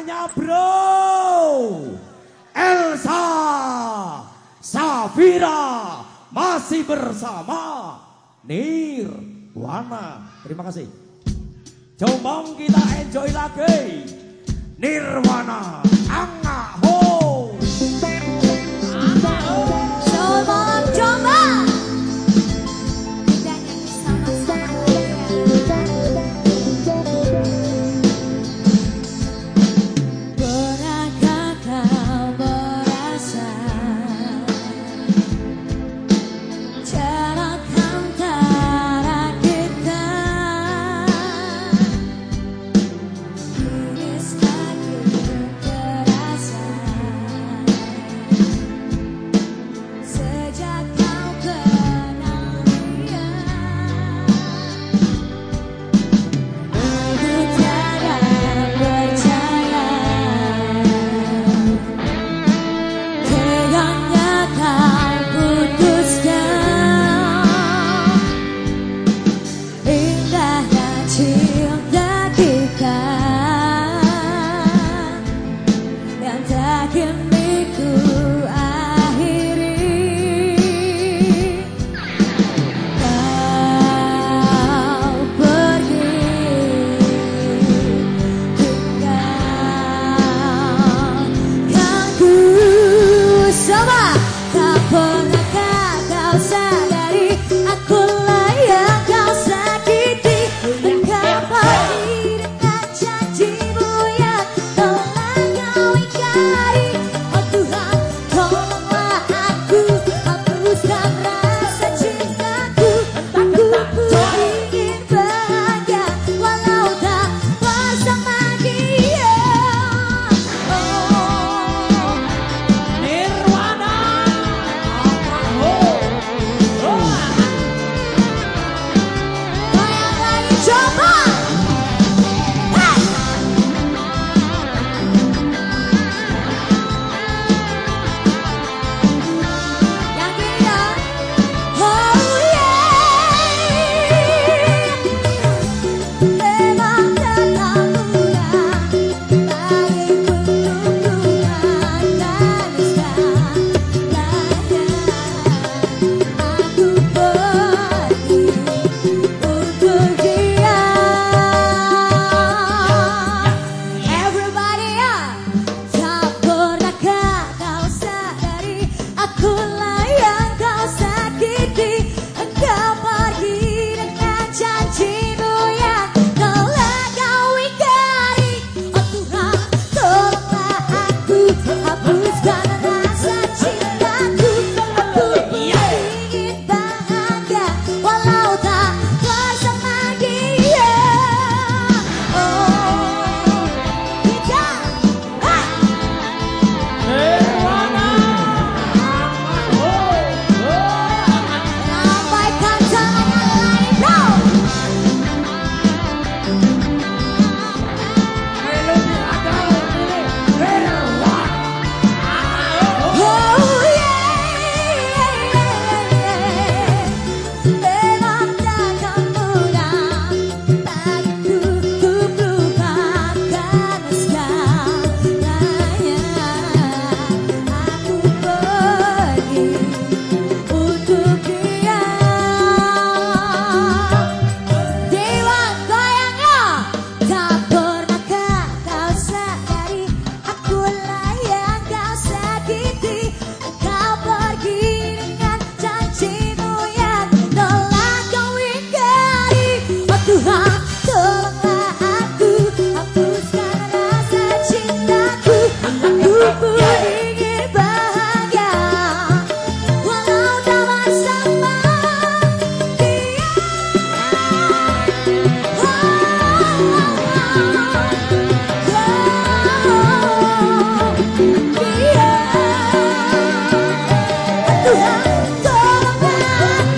namanya bro Elsa Safira masih bersama Nirwana. Terima kasih. Jombang kita enjoy lagi. Nirwana.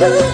Yeah.